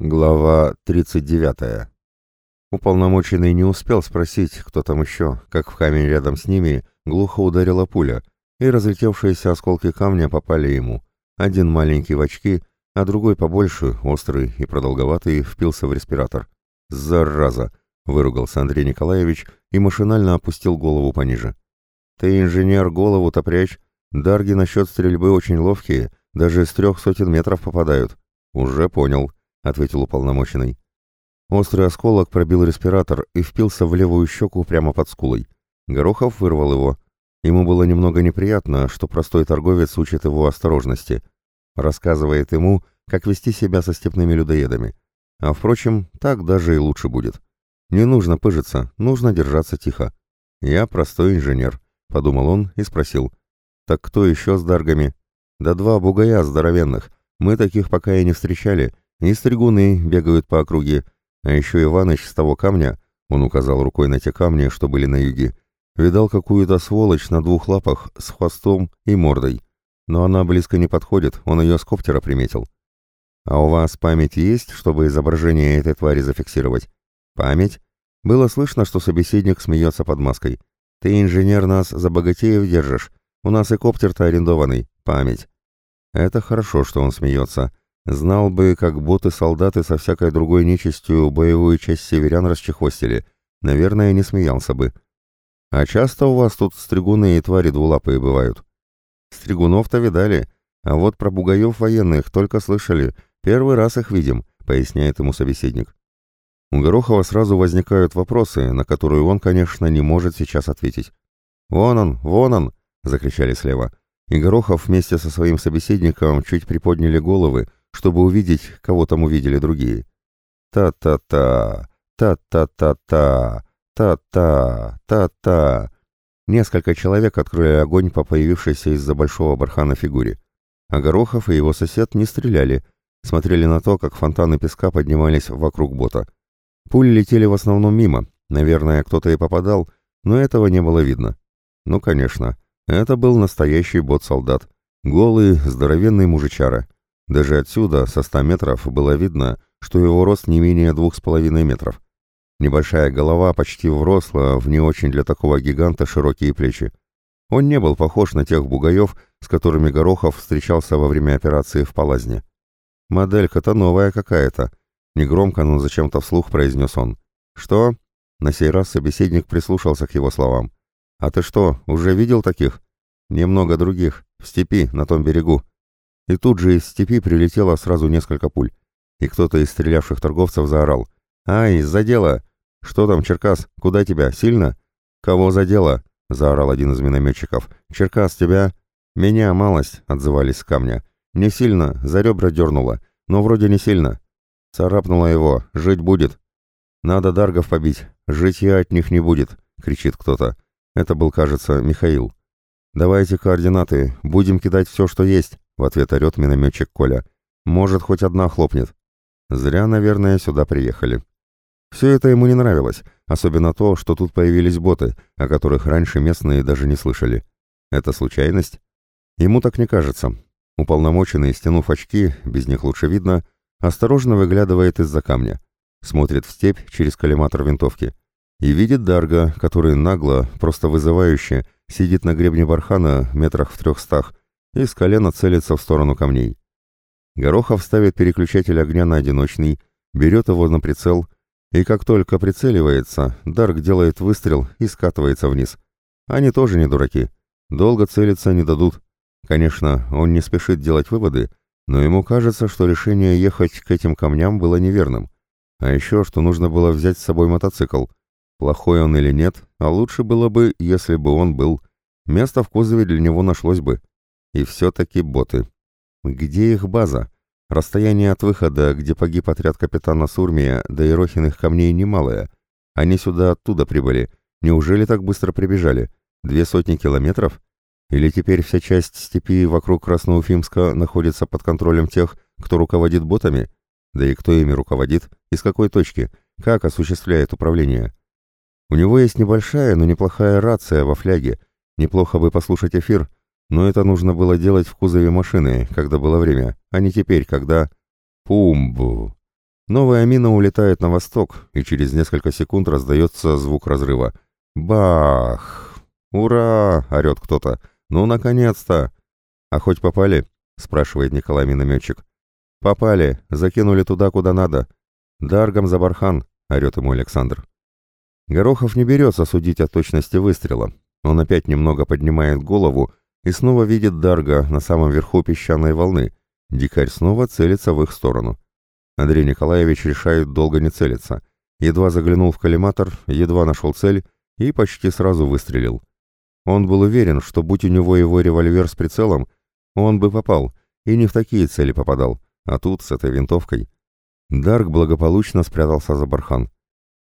Глава 39. Уполномоченный не успел спросить, кто там еще, как в камень рядом с ними глухо ударила пуля, и разлетевшиеся осколки камня попали ему. Один маленький в очки, а другой побольше, острый и продолговатый, впился в респиратор. «Зараза!» — выругался Андрей Николаевич и машинально опустил голову пониже. «Ты, инженер, голову-то прячь. Дарги насчет стрельбы очень ловкие, даже с трех сотен метров попадают». «Уже понял», — ответил уполномоченный. Острый осколок пробил респиратор и впился в левую щеку прямо под скулой. Горохов вырвал его. Ему было немного неприятно, что простой торговец учит его осторожности. Рассказывает ему, как вести себя со степными людоедами. А впрочем, так даже и лучше будет. Не нужно пыжиться, нужно держаться тихо. «Я простой инженер», — подумал он и спросил. «Так кто еще с даргами?» «Да два бугая здоровенных. Мы таких пока и не встречали, и стригуны бегают по округе, а еще Иваныч с того камня, он указал рукой на те камни, что были на юге, видал какую-то сволочь на двух лапах с хвостом и мордой. Но она близко не подходит, он ее с коптера приметил. «А у вас память есть, чтобы изображение этой твари зафиксировать?» «Память?» Было слышно, что собеседник смеется под маской. «Ты, инженер, нас за богатеев держишь. У нас и коптер-то арендованный. Память». Это хорошо, что он смеется. Знал бы, как боты-солдаты со всякой другой нечистью боевую часть северян расчехвостили. Наверное, не смеялся бы. А часто у вас тут стригуны и твари двулапые бывают? Стригунов-то видали, а вот про бугаев военных только слышали. Первый раз их видим, поясняет ему собеседник. У Горохова сразу возникают вопросы, на которые он, конечно, не может сейчас ответить. «Вон он, вон он!» — закричали слева и Горохов вместе со своим собеседником чуть приподняли головы, чтобы увидеть, кого там увидели другие. Та-та-та, та-та-та-та, та-та, та-та. Несколько человек открыли огонь по появившейся из-за большого бархана фигуре. А Горохов и его сосед не стреляли, смотрели на то, как фонтаны песка поднимались вокруг бота. Пули летели в основном мимо, наверное, кто-то и попадал, но этого не было видно. Ну, конечно, это был настоящий бот-солдат. Голый, здоровенный мужичара. Даже отсюда, со ста метров, было видно, что его рост не менее двух с половиной метров. Небольшая голова почти вросла в не очень для такого гиганта широкие плечи. Он не был похож на тех бугаев, с которыми Горохов встречался во время операции в Палазне. «Моделька-то новая какая-то», — негромко, но зачем-то вслух произнес он. «Что?» На сей раз собеседник прислушался к его словам. «А ты что, уже видел таких?» «Немного других. В степи, на том берегу». И тут же из степи прилетело сразу несколько пуль. И кто-то из стрелявших торговцев заорал. «Ай, задело! Что там, Черкас? Куда тебя? Сильно?» «Кого задело?» — заорал один из минометчиков. «Черкас, тебя?» «Меня, малость», — отзывались с камня. «Не сильно, за ребра дернуло, но вроде не сильно». Царапнуло его, жить будет. «Надо даргов побить, жить я от них не будет», — кричит кто-то. Это был, кажется, Михаил. «Давайте координаты, будем кидать все, что есть», — в ответ орет минометчик Коля. «Может, хоть одна хлопнет». Зря, наверное, сюда приехали. Все это ему не нравилось, особенно то, что тут появились боты, о которых раньше местные даже не слышали. Это случайность? Ему так не кажется. Уполномоченный, стянув очки, без них лучше видно, осторожно выглядывает из-за камня. Смотрит в степь через коллиматор винтовки и видит Дарга, который нагло, просто вызывающе, сидит на гребне бархана метрах в трехстах и с колена целится в сторону камней. Горохов ставит переключатель огня на одиночный, берет его на прицел, и как только прицеливается, Дарг делает выстрел и скатывается вниз. Они тоже не дураки. Долго целиться не дадут. Конечно, он не спешит делать выводы, но ему кажется, что решение ехать к этим камням было неверным. А еще, что нужно было взять с собой мотоцикл — Плохой он или нет, а лучше было бы, если бы он был. Место в кузове для него нашлось бы. И все-таки боты. Где их база? Расстояние от выхода, где погиб отряд капитана Сурмия, до Ерохиных камней немалое. Они сюда оттуда прибыли. Неужели так быстро прибежали? Две сотни километров? Или теперь вся часть степи вокруг Красноуфимска находится под контролем тех, кто руководит ботами? Да и кто ими руководит? Из какой точки? Как осуществляет управление? У него есть небольшая, но неплохая рация во фляге. Неплохо бы послушать эфир, но это нужно было делать в кузове машины, когда было время, а не теперь, когда... Пумбу! Новая мина улетает на восток, и через несколько секунд раздается звук разрыва. Бах! «Ура!» — орет кто-то. «Ну, наконец-то!» «А хоть попали?» — спрашивает Николай минометчик. «Попали, закинули туда, куда надо. Даргом за бархан!» — орет ему Александр. Горохов не берется судить о точности выстрела. Он опять немного поднимает голову и снова видит Дарга на самом верху песчаной волны. Дикарь снова целится в их сторону. Андрей Николаевич решает долго не целиться. Едва заглянул в коллиматор, едва нашел цель и почти сразу выстрелил. Он был уверен, что будь у него его револьвер с прицелом, он бы попал, и не в такие цели попадал, а тут с этой винтовкой. Дарк благополучно спрятался за бархан.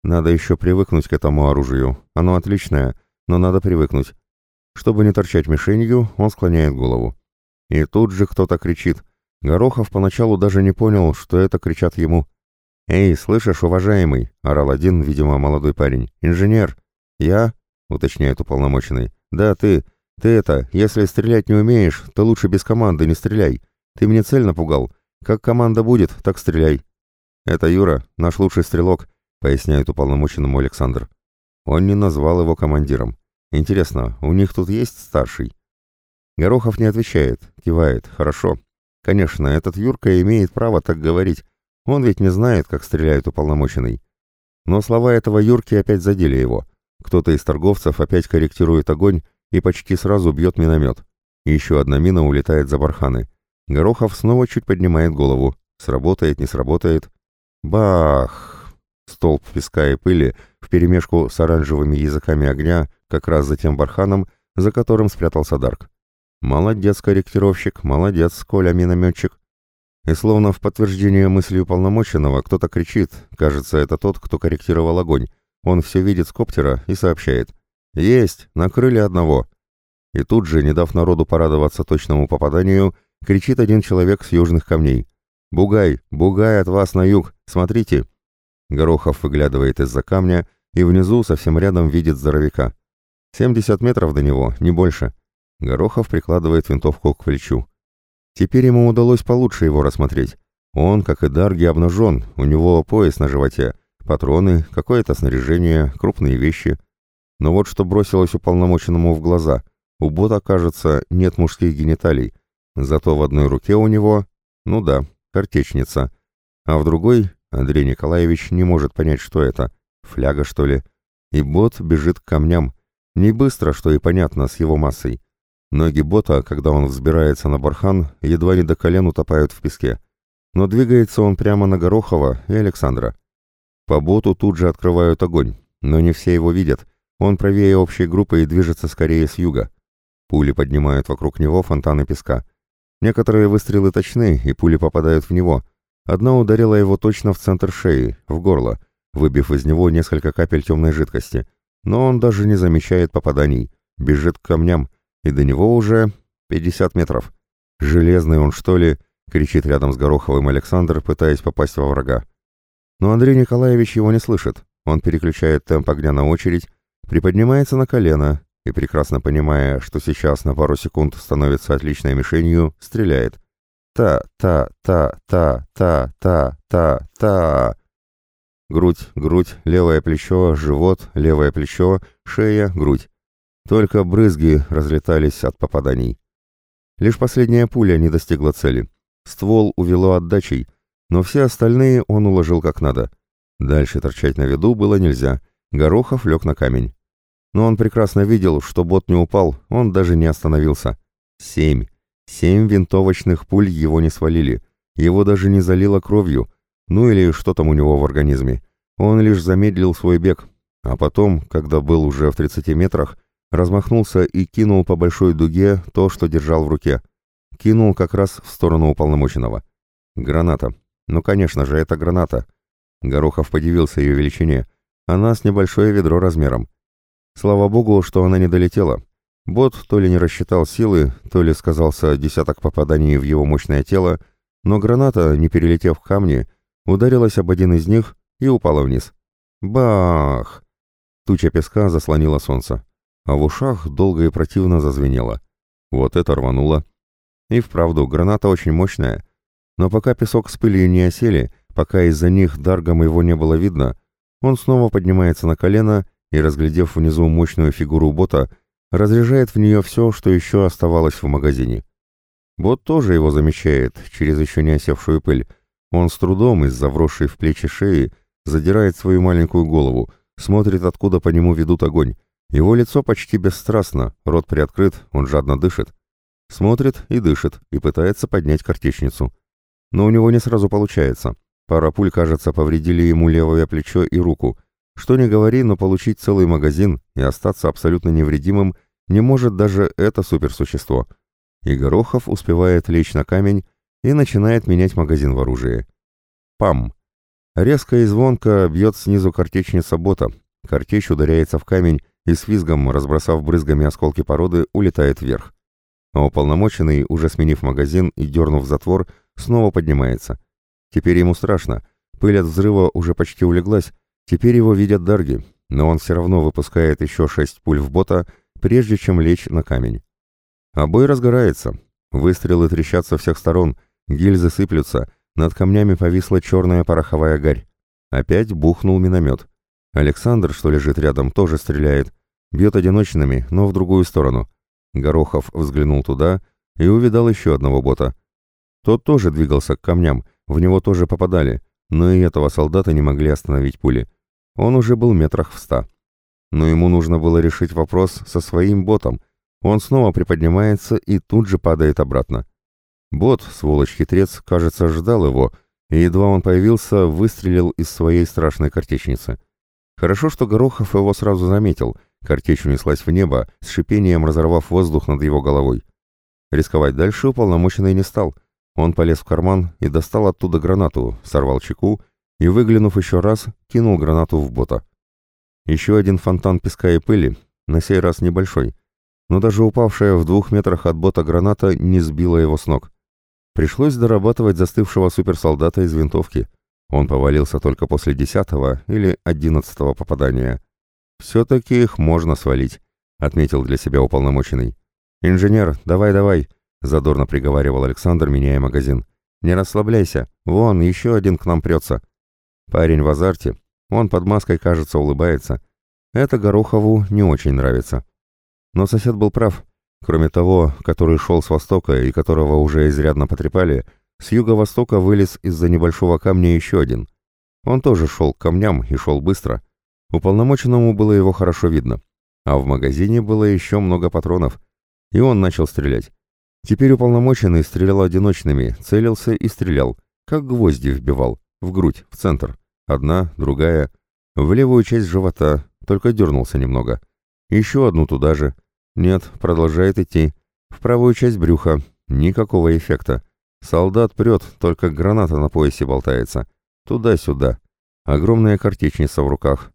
Надо еще привыкнуть к этому оружию. Оно отличное, но надо привыкнуть. Чтобы не торчать мишенью, он склоняет голову. И тут же кто-то кричит. Горохов поначалу даже не понял, что это кричат ему. «Эй, слышишь, уважаемый?» — орал один, видимо, молодой парень. «Инженер!» «Я?» — уточняет уполномоченный. «Да, ты. Ты это, если стрелять не умеешь, то лучше без команды не стреляй. Ты мне цель напугал. Как команда будет, так стреляй». «Это Юра, наш лучший стрелок», — поясняет уполномоченному Александр. Он не назвал его командиром. «Интересно, у них тут есть старший?» Горохов не отвечает, кивает. «Хорошо. Конечно, этот Юрка имеет право так говорить. Он ведь не знает, как стреляет уполномоченный». Но слова этого Юрки опять задели его. Кто-то из торговцев опять корректирует огонь и почти сразу бьет миномет. Еще одна мина улетает за барханы. Горохов снова чуть поднимает голову. Сработает, не сработает. Бах! Столб песка и пыли вперемешку с оранжевыми языками огня как раз за тем барханом, за которым спрятался Дарк. Молодец, корректировщик, молодец, Коля, минометчик. И словно в подтверждение мысли уполномоченного кто-то кричит, кажется, это тот, кто корректировал огонь, он все видит с коптера и сообщает. «Есть! Накрыли одного!» И тут же, не дав народу порадоваться точному попаданию, кричит один человек с южных камней. «Бугай! Бугай от вас на юг! Смотрите!» Горохов выглядывает из-за камня и внизу совсем рядом видит здоровяка. 70 метров до него, не больше. Горохов прикладывает винтовку к плечу. Теперь ему удалось получше его рассмотреть. Он, как и Дарги, обнажен, у него пояс на животе, Патроны, какое-то снаряжение, крупные вещи. Но вот что бросилось уполномоченному в глаза. У бота, кажется, нет мужских гениталий. Зато в одной руке у него, ну да, картечница. А в другой Андрей Николаевич не может понять, что это. Фляга, что ли? И бот бежит к камням. Не быстро, что и понятно, с его массой. Ноги бота, когда он взбирается на бархан, едва не до колен утопают в песке. Но двигается он прямо на Горохова и Александра. По боту тут же открывают огонь, но не все его видят. Он правее общей группы и движется скорее с юга. Пули поднимают вокруг него фонтаны песка. Некоторые выстрелы точны, и пули попадают в него. Одна ударила его точно в центр шеи, в горло, выбив из него несколько капель темной жидкости. Но он даже не замечает попаданий. Бежит к камням, и до него уже 50 метров. «Железный он, что ли?» — кричит рядом с Гороховым Александр, пытаясь попасть во врага. Но Андрей Николаевич его не слышит. Он переключает темп огня на очередь, приподнимается на колено и, прекрасно понимая, что сейчас на пару секунд становится отличной мишенью, стреляет. Та-та-та-та-та-та-та. Грудь, грудь, левое плечо, живот, левое плечо, шея, грудь. Только брызги разлетались от попаданий. Лишь последняя пуля не достигла цели. Ствол увело отдачей, но все остальные он уложил как надо. Дальше торчать на виду было нельзя. Горохов лег на камень. Но он прекрасно видел, что бот не упал, он даже не остановился. Семь. Семь винтовочных пуль его не свалили. Его даже не залило кровью. Ну или что там у него в организме. Он лишь замедлил свой бег. А потом, когда был уже в 30 метрах, размахнулся и кинул по большой дуге то, что держал в руке. Кинул как раз в сторону уполномоченного. Граната. Ну, конечно же, это граната. Горохов подивился ее величине. Она с небольшое ведро размером. Слава богу, что она не долетела. Бот то ли не рассчитал силы, то ли сказался десяток попаданий в его мощное тело, но граната, не перелетев к камни, ударилась об один из них и упала вниз. Бах! Туча песка заслонила солнце, а в ушах долго и противно зазвенело. Вот это рвануло. И вправду, граната очень мощная, но пока песок с пылью не осели, пока из-за них Даргом его не было видно, он снова поднимается на колено и, разглядев внизу мощную фигуру бота, разряжает в нее все, что еще оставалось в магазине. Бот тоже его замечает, через еще не осевшую пыль. Он с трудом из-за вросшей в плечи шеи задирает свою маленькую голову, смотрит, откуда по нему ведут огонь. Его лицо почти бесстрастно, рот приоткрыт, он жадно дышит. Смотрит и дышит, и пытается поднять картечницу. Но у него не сразу получается. Пара пуль, кажется, повредили ему левое плечо и руку. Что ни говори, но получить целый магазин и остаться абсолютно невредимым не может даже это суперсущество. И Горохов успевает лечь на камень и начинает менять магазин в оружии. Пам! Резко и звонко бьет снизу картечница бота. Картечь ударяется в камень и с визгом, разбросав брызгами осколки породы, улетает вверх. А уполномоченный, уже сменив магазин и дернув затвор, снова поднимается. Теперь ему страшно. Пыль от взрыва уже почти улеглась, теперь его видят дарги, но он все равно выпускает еще шесть пуль в бота, прежде чем лечь на камень. А бой разгорается. Выстрелы трещат со всех сторон, гильзы сыплются, над камнями повисла черная пороховая гарь. Опять бухнул миномет. Александр, что лежит рядом, тоже стреляет. Бьет одиночными, но в другую сторону. Горохов взглянул туда и увидал еще одного бота. Тот тоже двигался к камням, в него тоже попадали, но и этого солдата не могли остановить пули. Он уже был метрах в ста. Но ему нужно было решить вопрос со своим ботом. Он снова приподнимается и тут же падает обратно. Бот, сволочь-хитрец, кажется, ждал его, и едва он появился, выстрелил из своей страшной картечницы. Хорошо, что Горохов его сразу заметил. Картечь унеслась в небо, с шипением разорвав воздух над его головой. Рисковать дальше уполномоченный не стал. Он полез в карман и достал оттуда гранату, сорвал чеку и, выглянув еще раз, кинул гранату в бота. Еще один фонтан песка и пыли, на сей раз небольшой, но даже упавшая в двух метрах от бота граната не сбила его с ног. Пришлось дорабатывать застывшего суперсолдата из винтовки — он повалился только после десятого или одиннадцатого попадания. «Все-таки их можно свалить», — отметил для себя уполномоченный. «Инженер, давай-давай», — задорно приговаривал Александр, меняя магазин. «Не расслабляйся, вон, еще один к нам прется». Парень в азарте, он под маской, кажется, улыбается. Это Горохову не очень нравится. Но сосед был прав. Кроме того, который шел с востока и которого уже изрядно потрепали, — с юго-востока вылез из-за небольшого камня еще один. Он тоже шел к камням и шел быстро. Уполномоченному было его хорошо видно. А в магазине было еще много патронов. И он начал стрелять. Теперь уполномоченный стрелял одиночными, целился и стрелял, как гвозди вбивал, в грудь, в центр. Одна, другая, в левую часть живота, только дернулся немного. Еще одну туда же. Нет, продолжает идти. В правую часть брюха. Никакого эффекта. Солдат прет, только граната на поясе болтается. Туда-сюда. Огромная картечница в руках.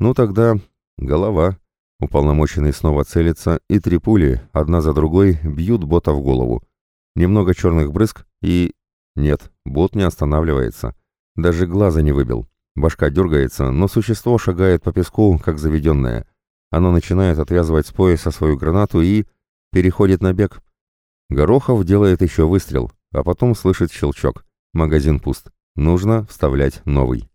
Ну тогда... голова. Уполномоченный снова целится, и три пули, одна за другой, бьют бота в голову. Немного черных брызг и... Нет, бот не останавливается. Даже глаза не выбил. Башка дергается, но существо шагает по песку, как заведенное. Оно начинает отвязывать с пояса свою гранату и... переходит на бег. Горохов делает еще выстрел, а потом слышит щелчок. Магазин пуст. Нужно вставлять новый.